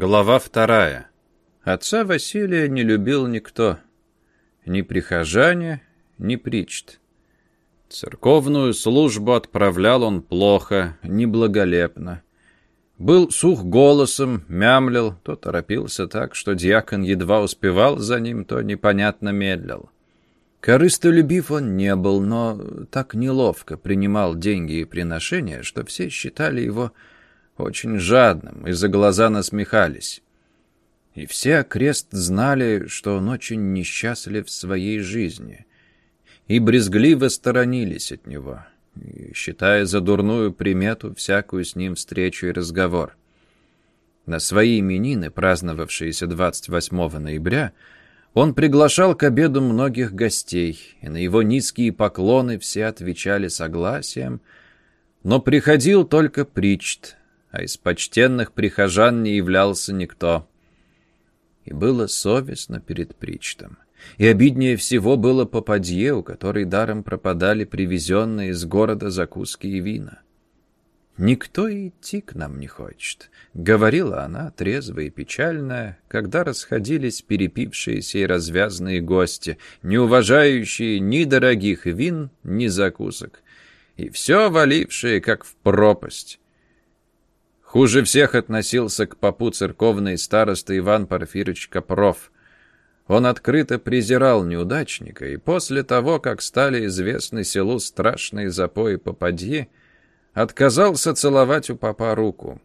Глава вторая. Отца Василия не любил никто. Ни прихожане, ни причт. Церковную службу отправлял он плохо, неблаголепно. Был сух голосом, мямлил, то торопился так, что дьякон едва успевал за ним, то непонятно медлил. Корыстолюбив он не был, но так неловко принимал деньги и приношения, что все считали его очень жадным и за глаза насмехались. И все окрест знали, что он очень несчастлив в своей жизни, и брезгливо сторонились от него, считая за дурную примету всякую с ним встречу и разговор. На свои именины, праздновавшиеся 28 ноября, он приглашал к обеду многих гостей, и на его низкие поклоны все отвечали согласием, но приходил только Причт, а из почтенных прихожан не являлся никто. И было совестно перед Причтом. И обиднее всего было попадье, у которой даром пропадали привезенные из города закуски и вина. «Никто идти к нам не хочет», — говорила она, трезвая и печальная, когда расходились перепившиеся и развязные гости, не уважающие ни дорогих вин, ни закусок, и все валившие, как в пропасть. Хуже всех относился к попу церковный староста Иван Порфирыч Копров. Он открыто презирал неудачника, и после того, как стали известны селу страшные запои попадьи, отказался целовать у папа руку.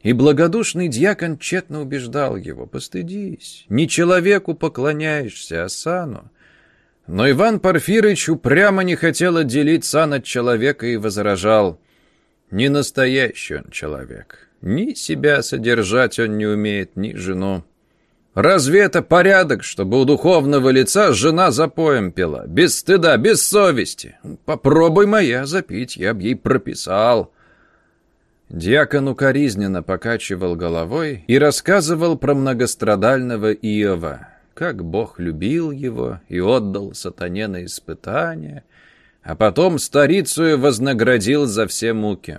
И благодушный дьякон тщетно убеждал его, «Постыдись, не человеку поклоняешься, а сану». Но Иван Порфирыч упрямо не хотел отделить сан от человека и возражал, не настоящий он человек. Ни себя содержать он не умеет, ни жену. Разве это порядок, чтобы у духовного лица жена за поем пила? Без стыда, без совести. Попробуй моя запить, я б ей прописал. Дьякон укоризненно покачивал головой и рассказывал про многострадального Иова, как Бог любил его и отдал сатане на испытание — а потом старицу вознаградил за все муки.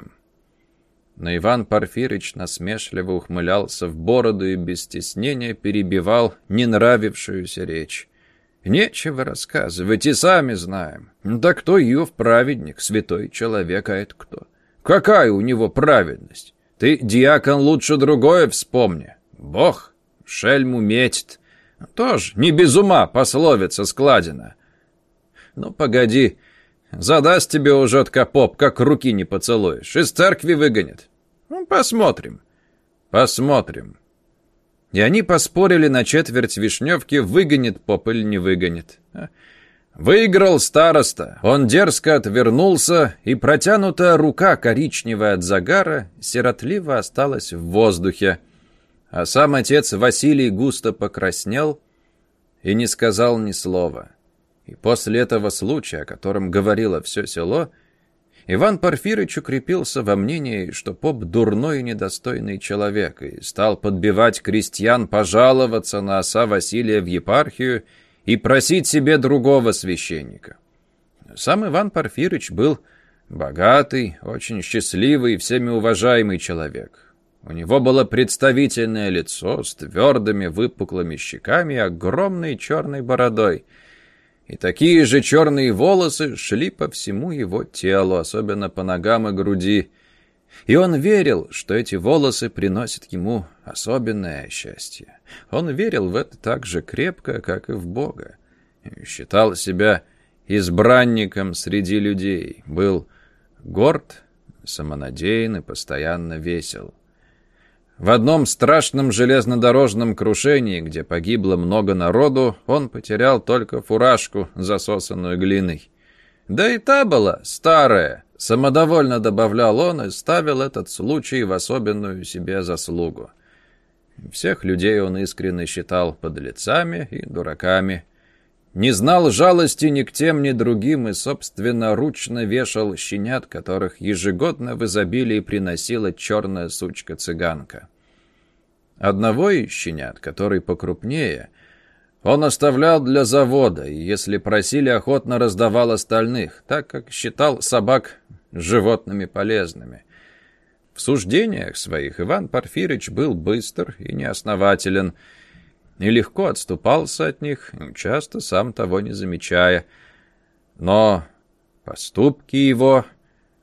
Но Иван Порфирыч насмешливо ухмылялся в бороду и без стеснения перебивал ненравившуюся речь. «Нечего рассказывать, и сами знаем. Да кто Иов праведник, святой человек, а это кто? Какая у него праведность? Ты, диакон, лучше другое вспомни. Бог шельму метит. Тоже не без ума пословица складена. Ну, погоди, Задаст тебе уже поп, как руки не поцелуешь. Из церкви выгонит. Ну, посмотрим. Посмотрим. И они поспорили на четверть вишневки, выгонит поп или не выгонит. А? Выиграл староста. Он дерзко отвернулся, и протянутая рука, коричневая от загара, сиротливо осталась в воздухе. А сам отец Василий густо покраснел и не сказал ни слова. И после этого случая, о котором говорило все село, Иван Порфирыч укрепился во мнении, что поп дурной и недостойный человек, и стал подбивать крестьян пожаловаться на оса Василия в епархию и просить себе другого священника. Сам Иван Порфирыч был богатый, очень счастливый и всеми уважаемый человек. У него было представительное лицо с твердыми выпуклыми щеками и огромной черной бородой — и такие же черные волосы шли по всему его телу, особенно по ногам и груди. И он верил, что эти волосы приносят ему особенное счастье. Он верил в это так же крепко, как и в Бога. И считал себя избранником среди людей, был горд, самонадеян и постоянно весел. В одном страшном железнодорожном крушении, где погибло много народу, он потерял только фуражку, засосанную глиной. Да и та была старая, самодовольно добавлял он и ставил этот случай в особенную себе заслугу. Всех людей он искренне считал подлецами и дураками. Не знал жалости ни к тем, ни другим и собственноручно вешал щенят, которых ежегодно в изобилии приносила черная сучка-цыганка. Одного из щенят, который покрупнее, он оставлял для завода, и если просили, охотно раздавал остальных, так как считал собак животными полезными. В суждениях своих Иван Порфирыч был быстр и неоснователен, и легко отступался от них, часто сам того не замечая. Но поступки его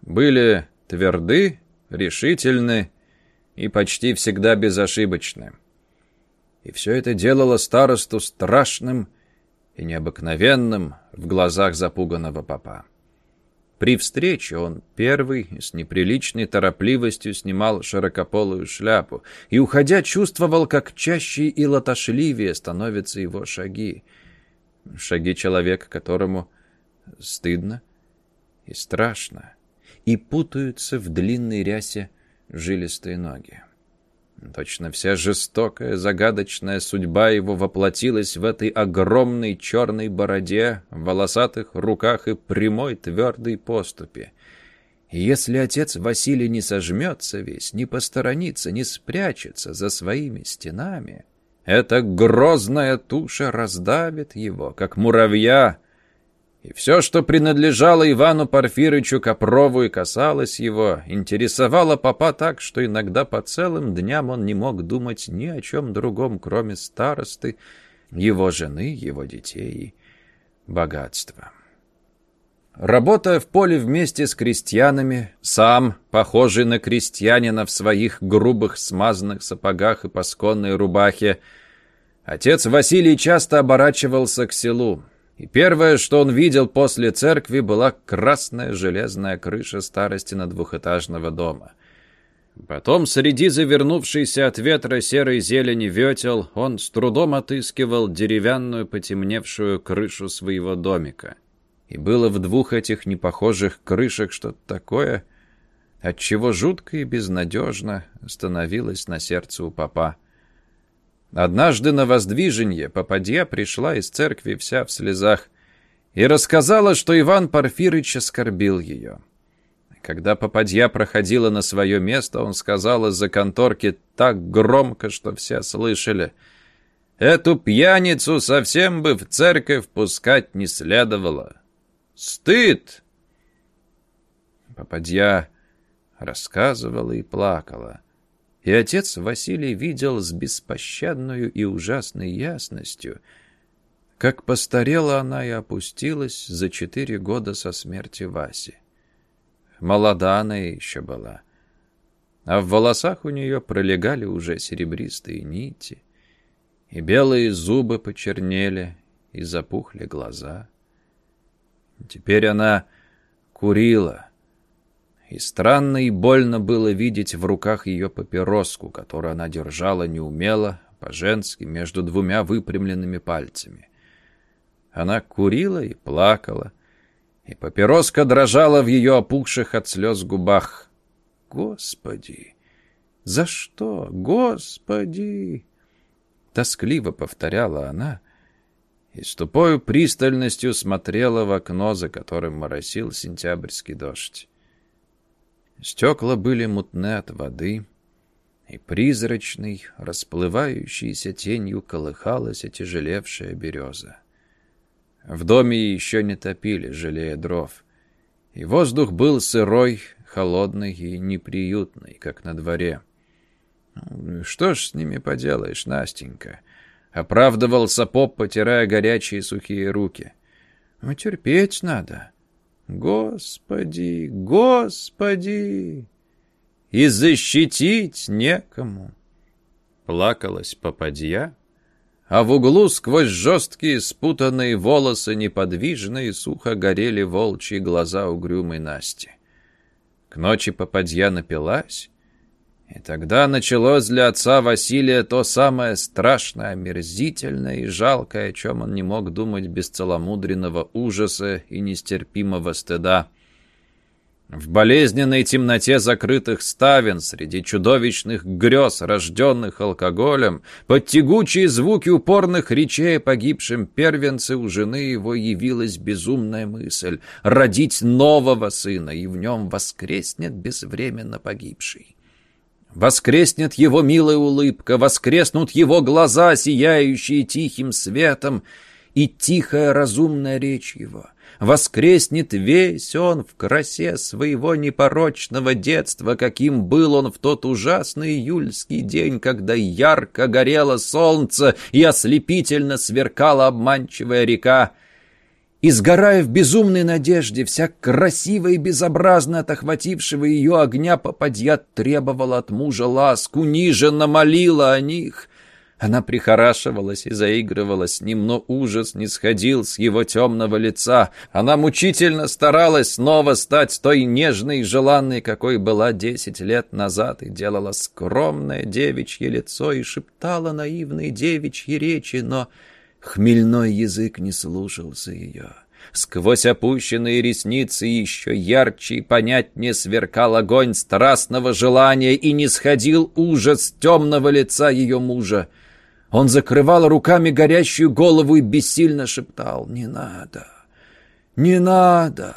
были тверды, решительны и почти всегда безошибочны. И все это делало старосту страшным и необыкновенным в глазах запуганного папа. При встрече он первый с неприличной торопливостью снимал широкополую шляпу и, уходя, чувствовал, как чаще и лотошливее становятся его шаги. Шаги человека, которому стыдно и страшно, и путаются в длинной рясе жилистые ноги. Точно вся жестокая, загадочная судьба его воплотилась в этой огромной черной бороде, волосатых руках и прямой твердой поступе. Если отец Василий не сожмется весь, не посторонится, не спрячется за своими стенами, эта грозная туша раздавит его, как муравья, и все, что принадлежало Ивану Порфирычу Копрову и касалось его, интересовало папа так, что иногда по целым дням он не мог думать ни о чем другом, кроме старосты, его жены, его детей и богатства. Работая в поле вместе с крестьянами, сам, похожий на крестьянина в своих грубых смазанных сапогах и пасконной рубахе, отец Василий часто оборачивался к селу, и первое, что он видел после церкви, была красная железная крыша старости на двухэтажного дома. Потом, среди завернувшейся от ветра серой зелени ветел, он с трудом отыскивал деревянную потемневшую крышу своего домика. И было в двух этих непохожих крышах что-то такое, от чего жутко и безнадежно становилось на сердце у папа. Однажды на воздвиженье попадья пришла из церкви вся в слезах и рассказала, что Иван Порфирыч оскорбил ее. Когда попадья проходила на свое место, он сказал из-за конторки так громко, что все слышали. «Эту пьяницу совсем бы в церковь пускать не следовало. Стыд!» Попадья рассказывала и плакала. И отец Василий видел с беспощадной и ужасной ясностью, как постарела она и опустилась за четыре года со смерти Васи. Молода она еще была, а в волосах у нее пролегали уже серебристые нити, и белые зубы почернели, и запухли глаза. Теперь она курила — и странно и больно было видеть в руках ее папироску, которую она держала неумело, по-женски, между двумя выпрямленными пальцами. Она курила и плакала, и папироска дрожала в ее опухших от слез губах. «Господи! За что? Господи!» Тоскливо повторяла она и с тупою пристальностью смотрела в окно, за которым моросил сентябрьский дождь. Стекла были мутны от воды, и призрачной, расплывающейся тенью колыхалась отяжелевшая береза. В доме еще не топили, жалея дров, и воздух был сырой, холодный и неприютный, как на дворе. «Что ж с ними поделаешь, Настенька?» — оправдывался поп, потирая горячие сухие руки. «Терпеть надо. Господи, Господи! И защитить некому. Плакалась попадья, а в углу сквозь жесткие спутанные волосы неподвижно и сухо горели волчьи глаза угрюмой Насти. К ночи попадья напилась, и тогда началось для отца Василия то самое страшное, омерзительное и жалкое, о чем он не мог думать без целомудренного ужаса и нестерпимого стыда. В болезненной темноте закрытых ставен, среди чудовищных грез, рожденных алкоголем, под тягучие звуки упорных речей о погибшем первенце у жены его явилась безумная мысль — родить нового сына, и в нем воскреснет безвременно погибший. Воскреснет его милая улыбка, воскреснут его глаза, сияющие тихим светом, и тихая разумная речь его, воскреснет весь он в красе своего непорочного детства, каким был он в тот ужасный июльский день, когда ярко горело солнце и ослепительно сверкала обманчивая река. И, сгорая в безумной надежде, вся красивая и безобразно от ее огня попадья требовала от мужа ласку, ниженно молила о них. Она прихорашивалась и заигрывала с ним, но ужас не сходил с его темного лица. Она мучительно старалась снова стать той нежной и желанной, какой была десять лет назад, и делала скромное девичье лицо и шептала наивные девичьи речи, но Хмельной язык не слушался ее. Сквозь опущенные ресницы еще ярче и понятнее сверкал огонь страстного желания и не сходил ужас темного лица ее мужа. Он закрывал руками горящую голову и бессильно шептал «Не надо! Не надо!»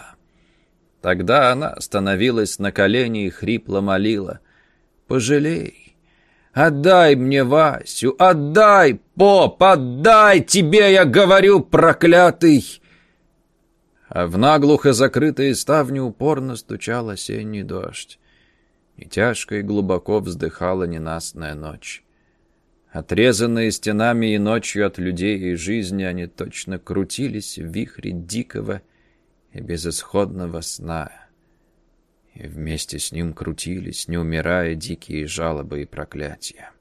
Тогда она остановилась на колени и хрипло молила «Пожалей! «Отдай мне Васю! Отдай, поп! Отдай! Тебе я говорю, проклятый!» А в наглухо закрытые ставни упорно стучал осенний дождь. И тяжко и глубоко вздыхала ненастная ночь. Отрезанные стенами и ночью от людей и жизни, они точно крутились в вихре дикого и безысходного сна и вместе с ним крутились, не умирая, дикие жалобы и проклятия.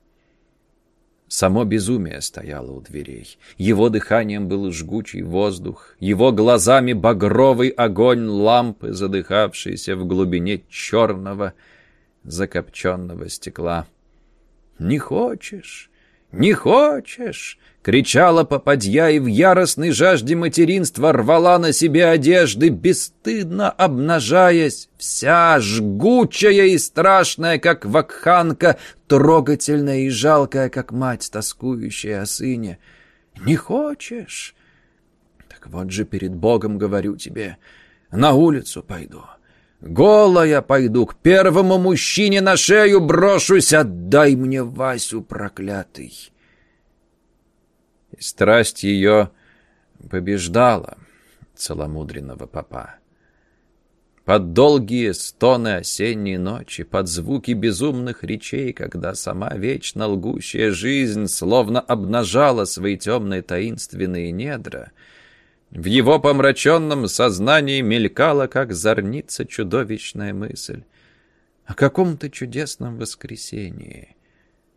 Само безумие стояло у дверей. Его дыханием был жгучий воздух, его глазами багровый огонь лампы, задыхавшийся в глубине черного закопченного стекла. «Не хочешь? Не хочешь? Кричала попадья и в яростной жажде материнства рвала на себе одежды, бесстыдно обнажаясь, вся жгучая и страшная, как вакханка, трогательная и жалкая, как мать, тоскующая о сыне. «Не хочешь?» «Так вот же перед Богом говорю тебе, на улицу пойду». Голая пойду, к первому мужчине на шею брошусь, отдай мне Васю, проклятый. И страсть ее побеждала целомудренного папа. Под долгие стоны осенней ночи, под звуки безумных речей, когда сама вечно лгущая жизнь словно обнажала свои темные таинственные недра, в его помраченном сознании мелькала, как зорница, чудовищная мысль о каком-то чудесном воскресении,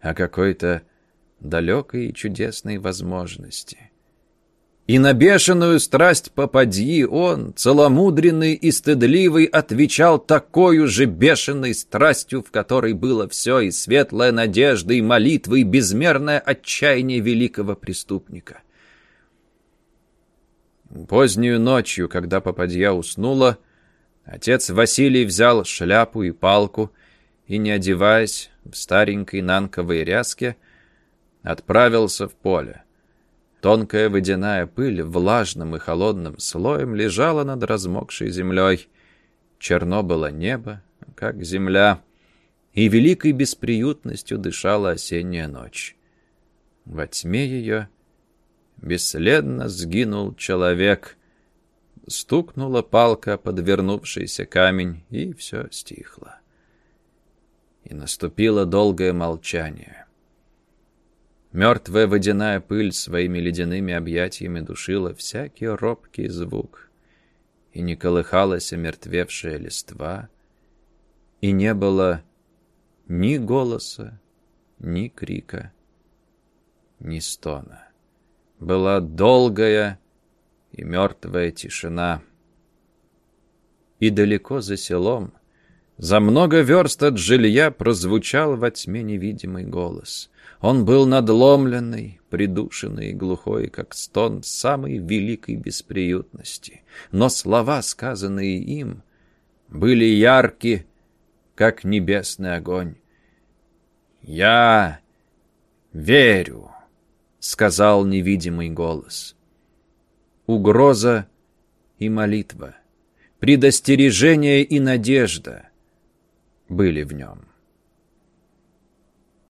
о какой-то далекой и чудесной возможности. И на бешеную страсть попадьи он, целомудренный и стыдливый, отвечал такой же бешеной страстью, в которой было все, и светлая надежда, и молитва, и безмерное отчаяние великого преступника. Позднюю ночью, когда попадья уснула, отец Василий взял шляпу и палку и, не одеваясь в старенькой нанковой ряске, отправился в поле. Тонкая водяная пыль влажным и холодным слоем лежала над размокшей землей. Черно было небо, как земля, и великой бесприютностью дышала осенняя ночь. Во тьме ее бесследно сгинул человек. Стукнула палка, подвернувшийся камень, и все стихло. И наступило долгое молчание. Мертвая водяная пыль своими ледяными объятиями душила всякий робкий звук, и не колыхалась омертвевшая листва, и не было ни голоса, ни крика, ни стона. Была долгая и мертвая тишина. И далеко за селом, за много верст от жилья, прозвучал во тьме невидимый голос — он был надломленный, придушенный и глухой, как стон самой великой бесприютности. Но слова, сказанные им, были ярки, как небесный огонь. «Я верю», — сказал невидимый голос. Угроза и молитва, предостережение и надежда были в нем.